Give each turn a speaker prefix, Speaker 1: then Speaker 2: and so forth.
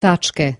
Speaker 1: tačke.